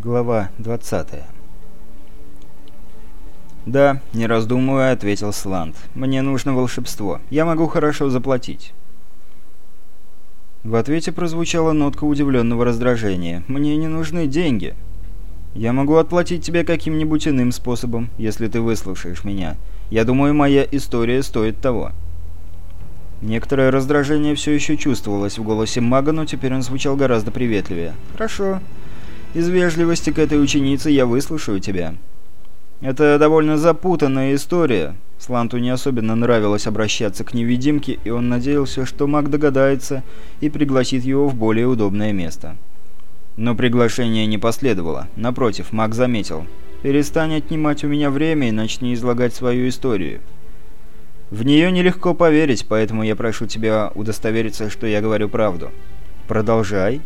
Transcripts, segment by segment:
Глава 20 «Да», — не раздумывая, ответил Сланд. «Мне нужно волшебство. Я могу хорошо заплатить». В ответе прозвучала нотка удивленного раздражения. «Мне не нужны деньги. Я могу отплатить тебе каким-нибудь иным способом, если ты выслушаешь меня. Я думаю, моя история стоит того». Некоторое раздражение все еще чувствовалось в голосе мага, но теперь он звучал гораздо приветливее. «Хорошо. Из вежливости к этой ученице я выслушаю тебя». Это довольно запутанная история. Сланту не особенно нравилось обращаться к невидимке, и он надеялся, что маг догадается и пригласит его в более удобное место. Но приглашение не последовало. Напротив, маг заметил. «Перестань отнимать у меня время и начни излагать свою историю». В нее нелегко поверить, поэтому я прошу тебя удостовериться, что я говорю правду. Продолжай.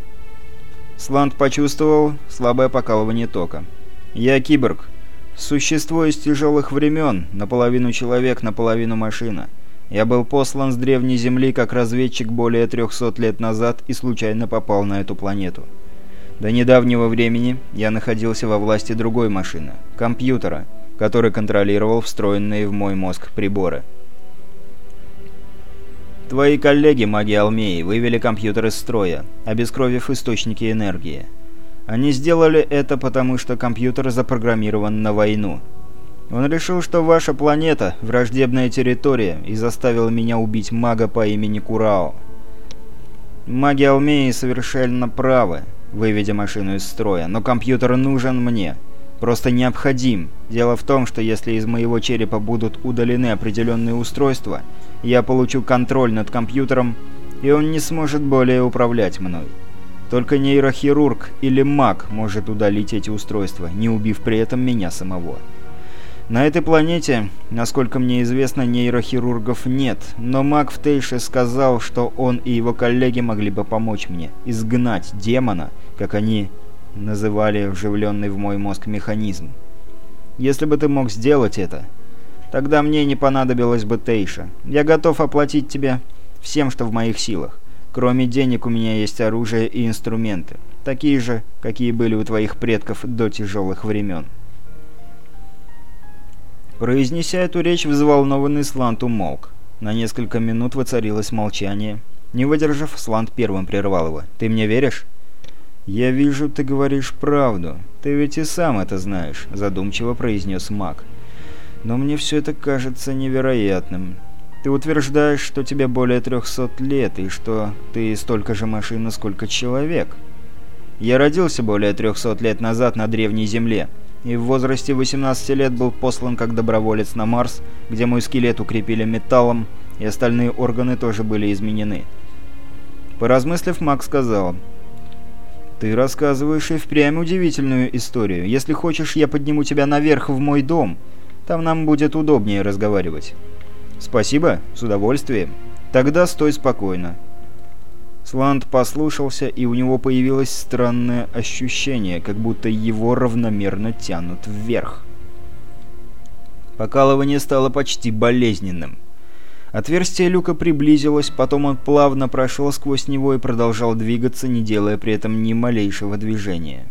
Сланд почувствовал слабое покалывание тока. Я киборг. Существо из тяжелых времен, наполовину человек, наполовину машина. Я был послан с древней Земли как разведчик более 300 лет назад и случайно попал на эту планету. До недавнего времени я находился во власти другой машины, компьютера, который контролировал встроенные в мой мозг приборы. Твои коллеги, маги Алмеи, вывели компьютер из строя, обескровив источники энергии. Они сделали это потому, что компьютер запрограммирован на войну. Он решил, что ваша планета – враждебная территория, и заставил меня убить мага по имени Курао. Маги Алмеи совершенно правы, выведя машину из строя, но компьютер нужен мне. Просто необходим. Дело в том, что если из моего черепа будут удалены определенные устройства – я получу контроль над компьютером, и он не сможет более управлять мной. Только нейрохирург или маг может удалить эти устройства, не убив при этом меня самого. На этой планете, насколько мне известно, нейрохирургов нет, но маг в Тейше сказал, что он и его коллеги могли бы помочь мне изгнать демона, как они называли вживленный в мой мозг механизм. Если бы ты мог сделать это, Тогда мне не понадобилось бы Тейша. Я готов оплатить тебе всем, что в моих силах. Кроме денег у меня есть оружие и инструменты. Такие же, какие были у твоих предков до тяжелых времен. Произнеся эту речь, взволнованный Слант умолк. На несколько минут воцарилось молчание. Не выдержав, Слант первым прервал его. «Ты мне веришь?» «Я вижу, ты говоришь правду. Ты ведь и сам это знаешь», — задумчиво произнес маг. Но мне все это кажется невероятным. Ты утверждаешь, что тебе более 300 лет, и что ты столько же машина, сколько человек. Я родился более 300 лет назад на Древней Земле, и в возрасте 18 лет был послан как доброволец на Марс, где мой скелет укрепили металлом, и остальные органы тоже были изменены. Поразмыслив, Мак сказал... «Ты рассказываешь и впрямь удивительную историю. Если хочешь, я подниму тебя наверх в мой дом, там нам будет удобнее разговаривать». «Спасибо, с удовольствием. Тогда стой спокойно». Сланд послушался, и у него появилось странное ощущение, как будто его равномерно тянут вверх. Покалывание стало почти болезненным. Отверстие люка приблизилось, потом он плавно прошел сквозь него и продолжал двигаться, не делая при этом ни малейшего движения.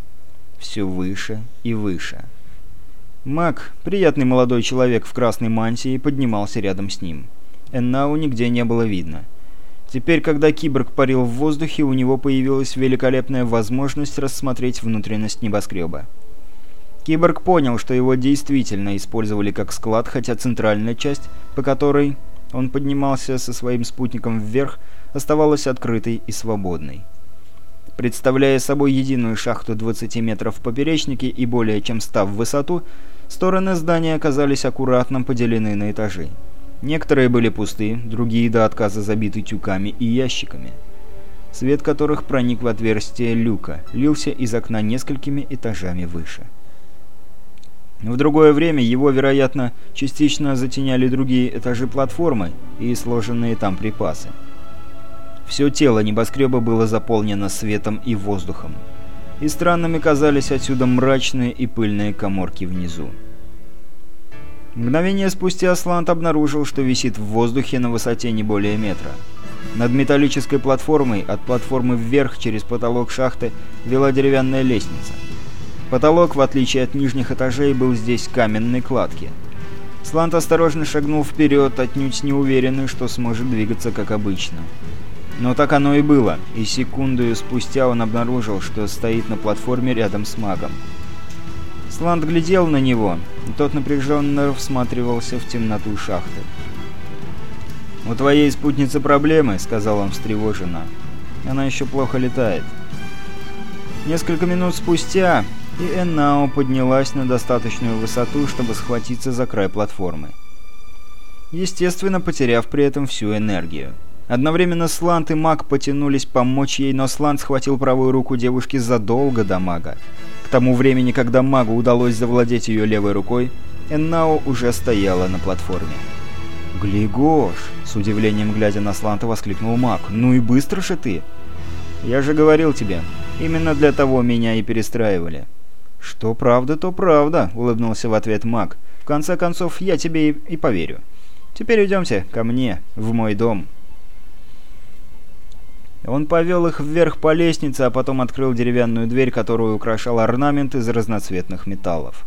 Все выше и выше. Мак, приятный молодой человек в красной мантии, поднимался рядом с ним. Эннау нигде не было видно. Теперь, когда киборг парил в воздухе, у него появилась великолепная возможность рассмотреть внутренность небоскреба. Киборг понял, что его действительно использовали как склад, хотя центральная часть, по которой он поднимался со своим спутником вверх, оставалась открытой и свободной. Представляя собой единую шахту 20 метров в поперечнике и более чем 100 в высоту, Стороны здания оказались аккуратно поделены на этажи. Некоторые были пусты, другие до отказа забиты тюками и ящиками, свет которых проник в отверстие люка, лился из окна несколькими этажами выше. В другое время его, вероятно, частично затеняли другие этажи платформы и сложенные там припасы. Все тело небоскреба было заполнено светом и воздухом и странными казались отсюда мрачные и пыльные коморки внизу. Мгновение спустя Аслант обнаружил, что висит в воздухе на высоте не более метра. Над металлической платформой, от платформы вверх через потолок шахты, вела деревянная лестница. Потолок, в отличие от нижних этажей, был здесь каменной кладки. Слант осторожно шагнул вперед, отнюдь не уверенный, что сможет двигаться как обычно. Но так оно и было, и секунду спустя он обнаружил, что стоит на платформе рядом с магом. Сланд глядел на него, и тот напряженно всматривался в темноту шахты. «У твоей спутницы проблемы», — сказал он встревоженно. «Она еще плохо летает». Несколько минут спустя и Эннао поднялась на достаточную высоту, чтобы схватиться за край платформы. Естественно, потеряв при этом всю энергию. Одновременно Слант и Маг потянулись помочь ей, но Слант схватил правую руку девушки задолго до Мага. К тому времени, когда Магу удалось завладеть ее левой рукой, Эннао уже стояла на платформе. «Глигош!» — с удивлением глядя на Сланта воскликнул Маг. «Ну и быстро же ты!» «Я же говорил тебе, именно для того меня и перестраивали». «Что правда, то правда», — улыбнулся в ответ Маг. «В конце концов, я тебе и, и поверю. Теперь идемте ко мне, в мой дом». Он повел их вверх по лестнице, а потом открыл деревянную дверь, которую украшал орнамент из разноцветных металлов.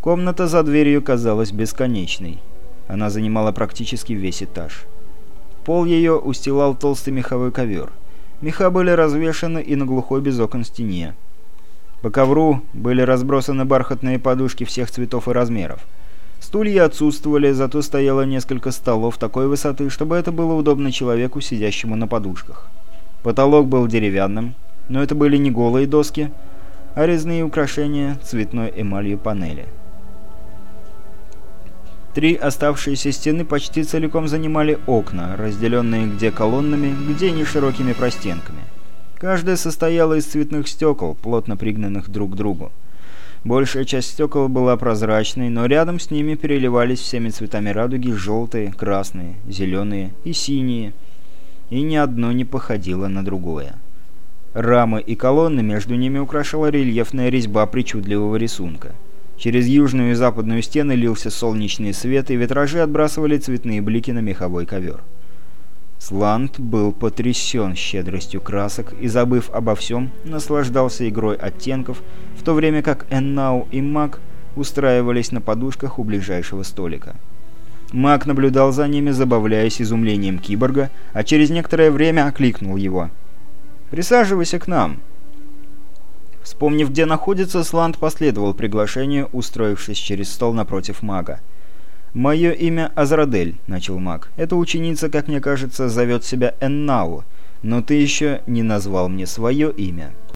Комната за дверью казалась бесконечной. Она занимала практически весь этаж. Пол ее устилал толстый меховой ковер. Меха были развешаны и на глухой без окон стене. По ковру были разбросаны бархатные подушки всех цветов и размеров. Стулья отсутствовали, зато стояло несколько столов такой высоты, чтобы это было удобно человеку, сидящему на подушках. Потолок был деревянным, но это были не голые доски, а резные украшения цветной эмалью панели. Три оставшиеся стены почти целиком занимали окна, разделенные где колоннами, где неширокими простенками. Каждая состояла из цветных стекол, плотно пригнанных друг к другу. Большая часть стекол была прозрачной, но рядом с ними переливались всеми цветами радуги желтые, красные, зеленые и синие, и ни одно не походило на другое. Рамы и колонны между ними украшала рельефная резьба причудливого рисунка. Через южную и западную стены лился солнечный свет, и витражи отбрасывали цветные блики на меховой ковер. Сланд был потрясен щедростью красок и, забыв обо всем, наслаждался игрой оттенков, в то время как Эннау и Мак устраивались на подушках у ближайшего столика. Мак наблюдал за ними, забавляясь изумлением киборга, а через некоторое время окликнул его. «Присаживайся к нам!» Вспомнив, где находится, Сланд последовал приглашению, устроившись через стол напротив мага. «Мое имя Азрадель», — начал маг. «Эта ученица, как мне кажется, зовет себя Эннау, но ты еще не назвал мне свое имя».